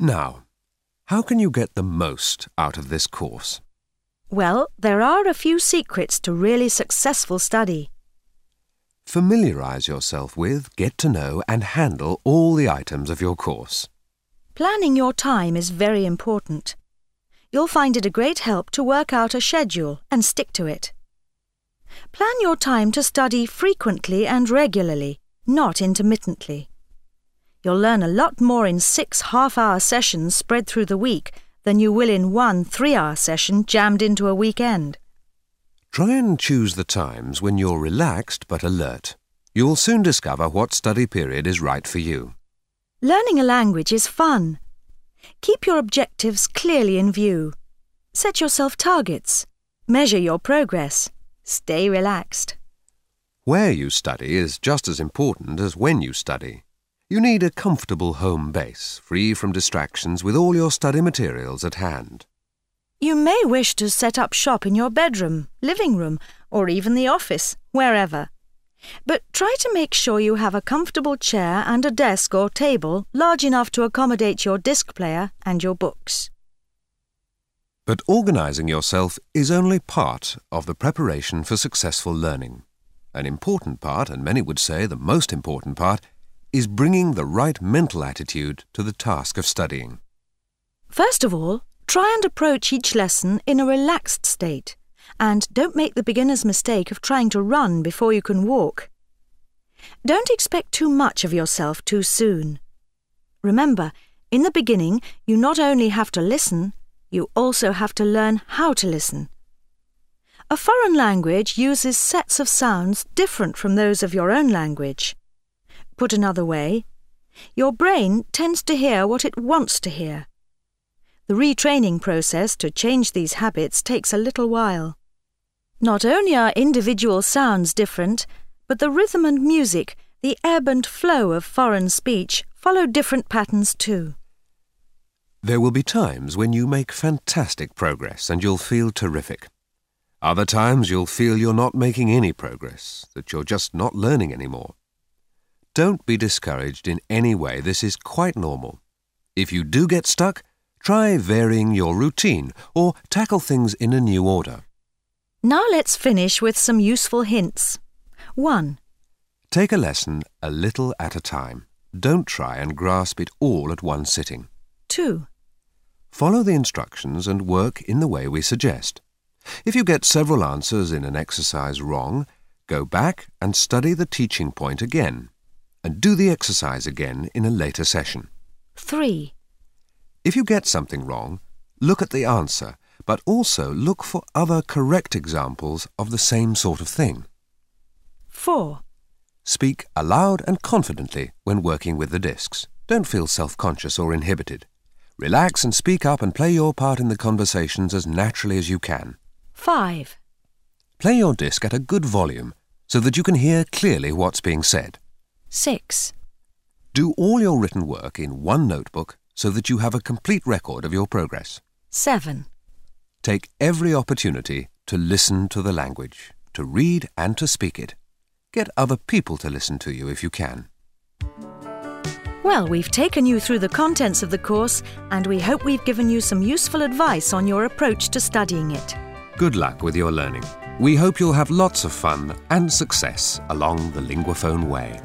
Now, how can you get the most out of this course? Well, there are a few secrets to really successful study. Familiarise yourself with, get to know, and handle all the items of your course. Planning your time is very important. You'll find it a great help to work out a schedule and stick to it. Plan your time to study frequently and regularly, not intermittently. You'll learn a lot more in six half hour sessions spread through the week than you will in one three hour session jammed into a weekend. Try and choose the times when you're relaxed but alert. You'll soon discover what study period is right for you. Learning a language is fun. Keep your objectives clearly in view. Set yourself targets. Measure your progress. Stay relaxed. Where you study is just as important as when you study. You need a comfortable home base, free from distractions, with all your study materials at hand. You may wish to set up shop in your bedroom, living room, or even the office, wherever. But try to make sure you have a comfortable chair and a desk or table large enough to accommodate your disc player and your books. But organising yourself is only part of the preparation for successful learning. An important part, and many would say the most important part, is bringing the right mental attitude to the task of studying. First of all, try and approach each lesson in a relaxed state. And don't make the beginner's mistake of trying to run before you can walk. Don't expect too much of yourself too soon. Remember, in the beginning, you not only have to listen, you also have to learn how to listen. A foreign language uses sets of sounds different from those of your own language. Put another way, your brain tends to hear what it wants to hear. The retraining process to change these habits takes a little while. Not only are individual sounds different, but the rhythm and music, the ebb and flow of foreign speech, follow different patterns too. There will be times when you make fantastic progress and you'll feel terrific. Other times you'll feel you're not making any progress, that you're just not learning anymore. Don't be discouraged in any way, this is quite normal. If you do get stuck, try varying your routine or tackle things in a new order. Now let's finish with some useful hints. 1. Take a lesson a little at a time. Don't try and grasp it all at one sitting. 2. Follow the instructions and work in the way we suggest. If you get several answers in an exercise wrong, go back and study the teaching point again, and do the exercise again in a later session. 3. If you get something wrong, look at the answer but also look for other correct examples of the same sort of thing. 4. Speak aloud and confidently when working with the discs. Don't feel self-conscious or inhibited. Relax and speak up and play your part in the conversations as naturally as you can. 5. Play your disc at a good volume so that you can hear clearly what's being said. 6. Do all your written work in one notebook so that you have a complete record of your progress. 7. Take every opportunity to listen to the language, to read and to speak it. Get other people to listen to you if you can. Well, we've taken you through the contents of the course and we hope we've given you some useful advice on your approach to studying it. Good luck with your learning. We hope you'll have lots of fun and success along the Linguaphone way.